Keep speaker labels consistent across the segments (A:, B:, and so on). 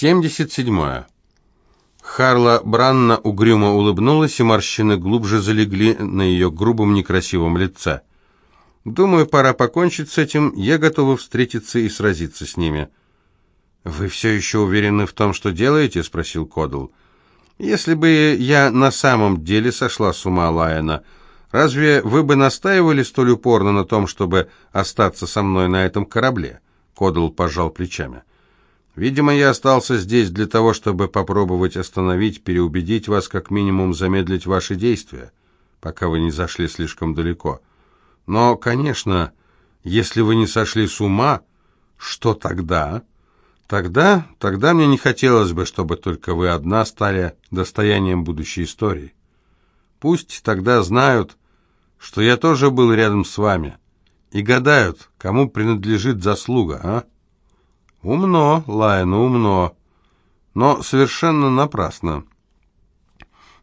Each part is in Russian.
A: 77. Харла Бранна угрюмо улыбнулась, и морщины глубже залегли на ее грубом некрасивом лице. «Думаю, пора покончить с этим. Я готова встретиться и сразиться с ними». «Вы все еще уверены в том, что делаете?» — спросил Кодл. «Если бы я на самом деле сошла с ума, Лайена, разве вы бы настаивали столь упорно на том, чтобы остаться со мной на этом корабле?» Кодл пожал плечами. Видимо, я остался здесь для того, чтобы попробовать остановить, переубедить вас, как минимум замедлить ваши действия, пока вы не зашли слишком далеко. Но, конечно, если вы не сошли с ума, что тогда? Тогда, тогда мне не хотелось бы, чтобы только вы одна стали достоянием будущей истории. Пусть тогда знают, что я тоже был рядом с вами, и гадают, кому принадлежит заслуга, а? Умно, Лайна, умно, но совершенно напрасно.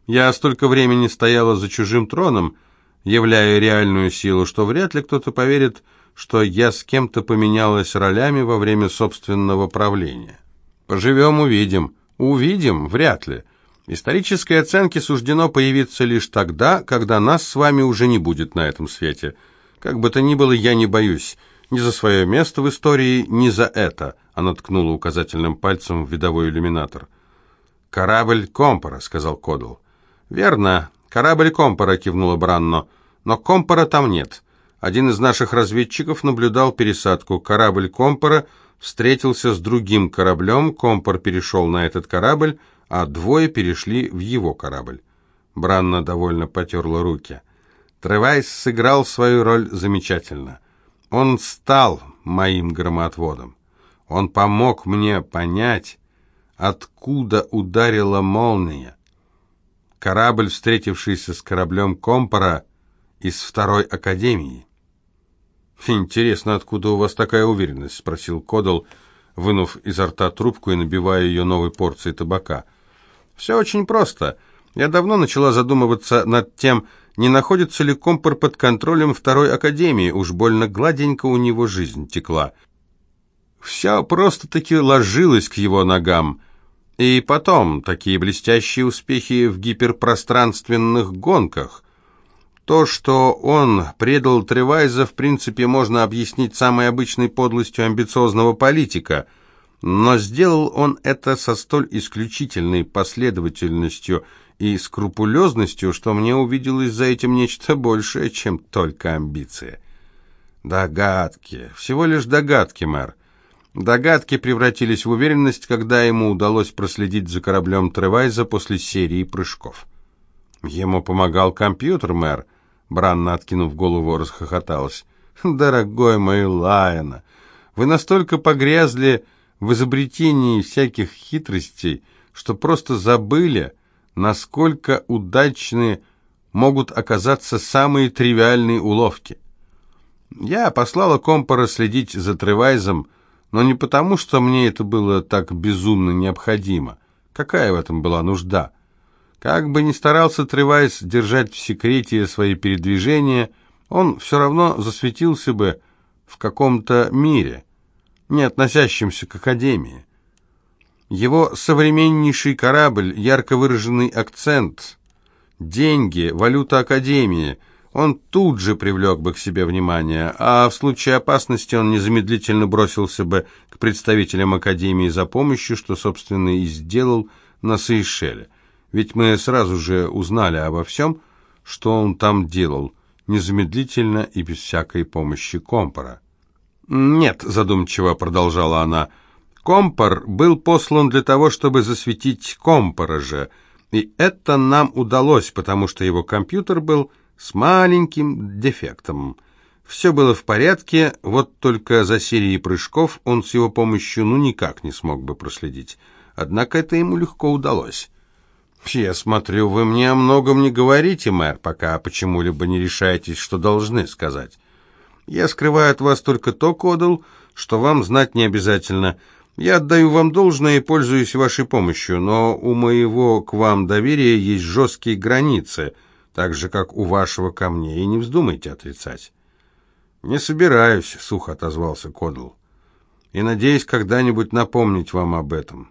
A: Я столько времени стояла за чужим троном, являя реальную силу, что вряд ли кто-то поверит, что я с кем-то поменялась ролями во время собственного правления. Поживем, увидим. Увидим, вряд ли. Исторической оценке суждено появиться лишь тогда, когда нас с вами уже не будет на этом свете. Как бы то ни было, я не боюсь. Ни за свое место в истории, ни за это. Она ткнула указательным пальцем в видовой иллюминатор. «Корабль Компора», — сказал Кодл. «Верно, корабль Компора», — кивнула Бранно. «Но Компора там нет. Один из наших разведчиков наблюдал пересадку. Корабль Компора встретился с другим кораблем, Компор перешел на этот корабль, а двое перешли в его корабль». Бранна довольно потерла руки. Тревайс сыграл свою роль замечательно. Он стал моим громоотводом. Он помог мне понять, откуда ударила молния. Корабль, встретившийся с кораблем Компора из второй академии. «Интересно, откуда у вас такая уверенность?» — спросил Кодал, вынув изо рта трубку и набивая ее новой порцией табака. «Все очень просто. Я давно начала задумываться над тем, не находится ли Компор под контролем второй академии. Уж больно гладенько у него жизнь текла. Все просто-таки ложилось к его ногам. И потом, такие блестящие успехи в гиперпространственных гонках. То, что он предал Тревайза, в принципе, можно объяснить самой обычной подлостью амбициозного политика. Но сделал он это со столь исключительной последовательностью и скрупулезностью, что мне увиделось за этим нечто большее, чем только амбиции. Догадки, всего лишь догадки, мэр. Догадки превратились в уверенность, когда ему удалось проследить за кораблем Тревайза после серии прыжков. Ему помогал компьютер, мэр. Бранна, откинув голову, расхохоталась. «Дорогой мой Лайона, вы настолько погрязли в изобретении всяких хитростей, что просто забыли, насколько удачны могут оказаться самые тривиальные уловки. Я послала Компора следить за Тревайзом, но не потому, что мне это было так безумно необходимо. Какая в этом была нужда? Как бы ни старался Тревайс держать в секрете свои передвижения, он все равно засветился бы в каком-то мире, не относящемся к Академии. Его современнейший корабль, ярко выраженный акцент, деньги, валюта Академии — он тут же привлек бы к себе внимание, а в случае опасности он незамедлительно бросился бы к представителям Академии за помощью, что, собственно, и сделал на Сейшеле. Ведь мы сразу же узнали обо всем, что он там делал, незамедлительно и без всякой помощи Компора. «Нет», — задумчиво продолжала она, — «Компор был послан для того, чтобы засветить Компора же, и это нам удалось, потому что его компьютер был с маленьким дефектом. Все было в порядке, вот только за серией прыжков он с его помощью ну никак не смог бы проследить. Однако это ему легко удалось. «Я смотрю, вы мне о многом не говорите, мэр, пока почему-либо не решаетесь, что должны сказать. Я скрываю от вас только то, Кодал, что вам знать не обязательно. Я отдаю вам должное и пользуюсь вашей помощью, но у моего к вам доверия есть жесткие границы» так же, как у вашего ко мне, и не вздумайте отрицать». «Не собираюсь», — сухо отозвался Кодл, — «и надеюсь когда-нибудь напомнить вам об этом».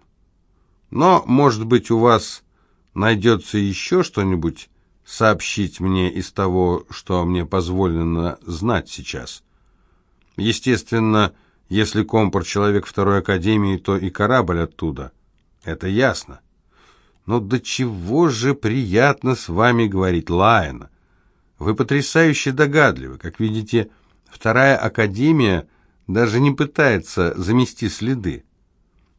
A: Но, может быть, у вас найдется еще что-нибудь сообщить мне из того, что мне позволено знать сейчас. Естественно, если Компор человек второй академии, то и корабль оттуда. Это ясно. Но до чего же приятно с вами говорить, Лайна. Вы потрясающе догадливы. Как видите, вторая академия даже не пытается замести следы.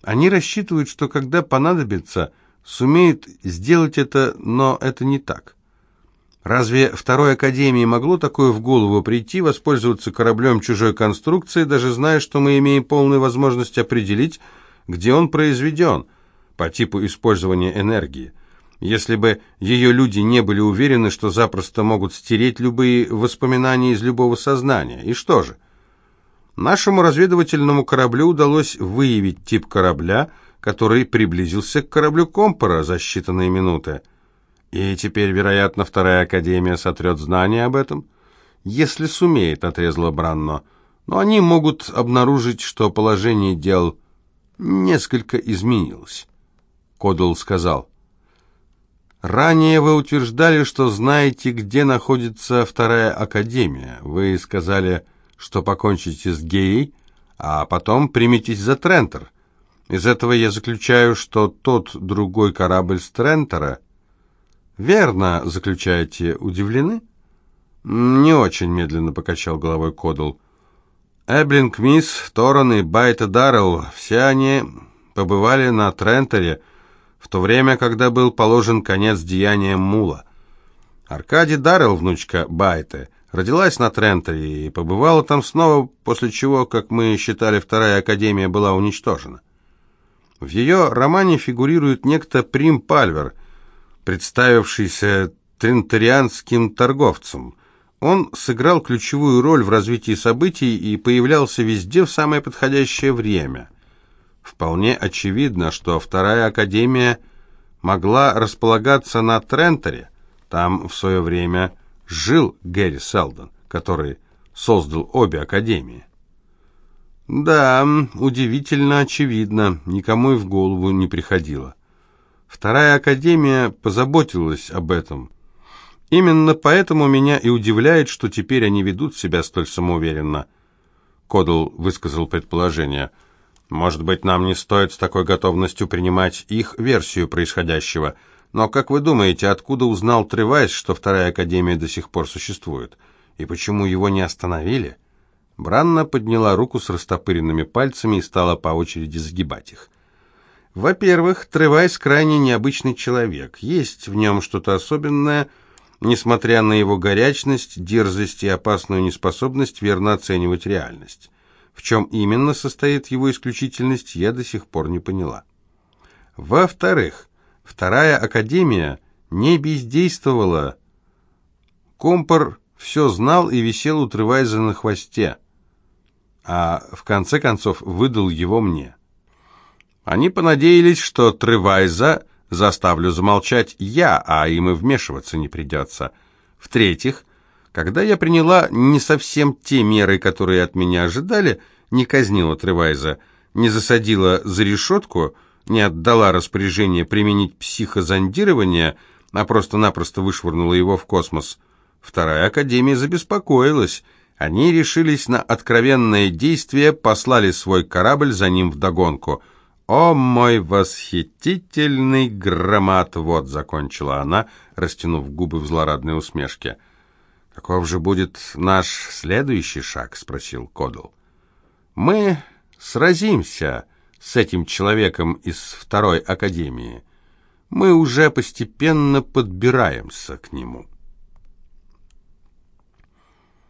A: Они рассчитывают, что когда понадобится, сумеют сделать это, но это не так. Разве второй академии могло такое в голову прийти, воспользоваться кораблем чужой конструкции, даже зная, что мы имеем полную возможность определить, где он произведен, по типу использования энергии? Если бы ее люди не были уверены, что запросто могут стереть любые воспоминания из любого сознания. И что же? Нашему разведывательному кораблю удалось выявить тип корабля, который приблизился к кораблю Компора за считанные минуты. И теперь, вероятно, вторая академия сотрет знания об этом? Если сумеет, отрезала Бранно. Но они могут обнаружить, что положение дел несколько изменилось. Кодл сказал. «Ранее вы утверждали, что знаете, где находится вторая академия. Вы сказали что покончите с геей, а потом приметесь за Трентер. Из этого я заключаю, что тот другой корабль с Трентера... Верно, заключаете, удивлены? Не очень медленно покачал головой Кодл. Эблинг, Мисс, Торрен и Байта Даррелл, все они побывали на Трентере в то время, когда был положен конец деяниям Мула. Аркадий Даррелл, внучка Байты, Родилась на Трентере и побывала там снова, после чего, как мы считали, вторая академия была уничтожена. В ее романе фигурирует некто Прим Пальвер, представившийся трентарианским торговцем. Он сыграл ключевую роль в развитии событий и появлялся везде в самое подходящее время. Вполне очевидно, что вторая академия могла располагаться на Трентере. Там в свое время жил Гэри Селдон, который создал обе академии. Да, удивительно очевидно, никому и в голову не приходило. Вторая академия позаботилась об этом. Именно поэтому меня и удивляет, что теперь они ведут себя столь самоуверенно. Кодл высказал предположение. Может быть, нам не стоит с такой готовностью принимать их версию происходящего – но как вы думаете, откуда узнал Тревайс, что вторая академия до сих пор существует? И почему его не остановили? Бранна подняла руку с растопыренными пальцами и стала по очереди загибать их. Во-первых, Тревайс крайне необычный человек. Есть в нем что-то особенное, несмотря на его горячность, дерзость и опасную неспособность верно оценивать реальность. В чем именно состоит его исключительность, я до сих пор не поняла. Во-вторых, Вторая академия не бездействовала. Компор все знал и висел у Тревайза на хвосте, а в конце концов выдал его мне. Они понадеялись, что Тревайза заставлю замолчать я, а им и вмешиваться не придется. В-третьих, когда я приняла не совсем те меры, которые от меня ожидали, не казнила Тревайза, не засадила за решетку – не отдала распоряжение применить психозондирование, а просто-напросто вышвырнула его в космос. Вторая академия забеспокоилась. Они решились на откровенное действие, послали свой корабль за ним вдогонку. «О, мой восхитительный громад!» — закончила она, растянув губы в злорадной усмешке. «Каков же будет наш следующий шаг?» — спросил Кодл. «Мы сразимся», с этим человеком из второй академии. Мы уже постепенно подбираемся к нему.